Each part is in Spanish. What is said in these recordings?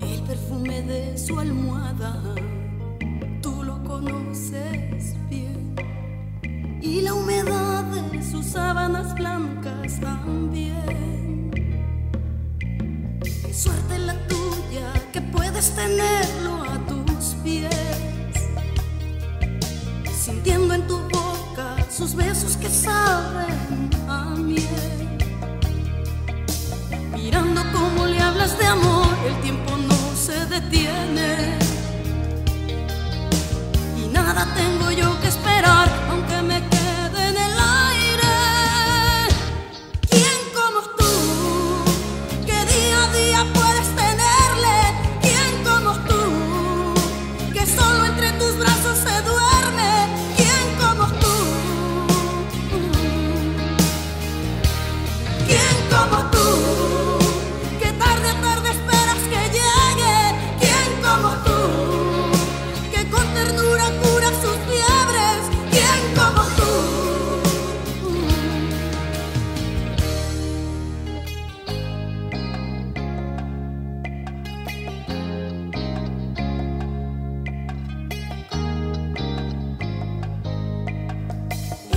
El perfume de su almohada, tú lo conoces bien. Y la humedad de sus sábanas blancas también. Suerte la tuya que puedes tenerlo sus besos que saben a miel. Mirando cómo le hablas de amor, el tiempo no se detiene. Y nada tengo yo que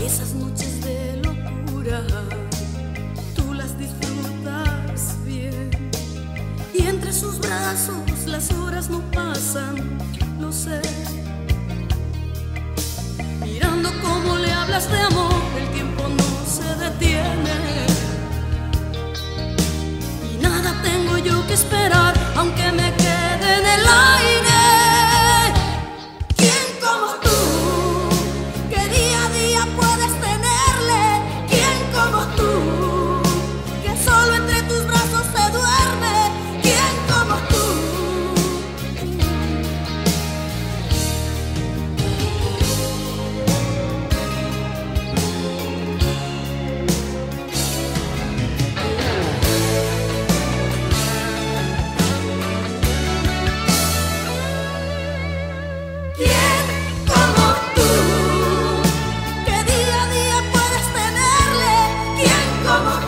Esas noches de locura, tú las disfrutas bien. Y entre sus brazos las horas no pasan, lo sé. Mirando cómo le hablas de amor, el tiempo no se detiene. Y nada tengo yo que esperar, Quién Como tú, que día a día puedes tenerle, quien como tú.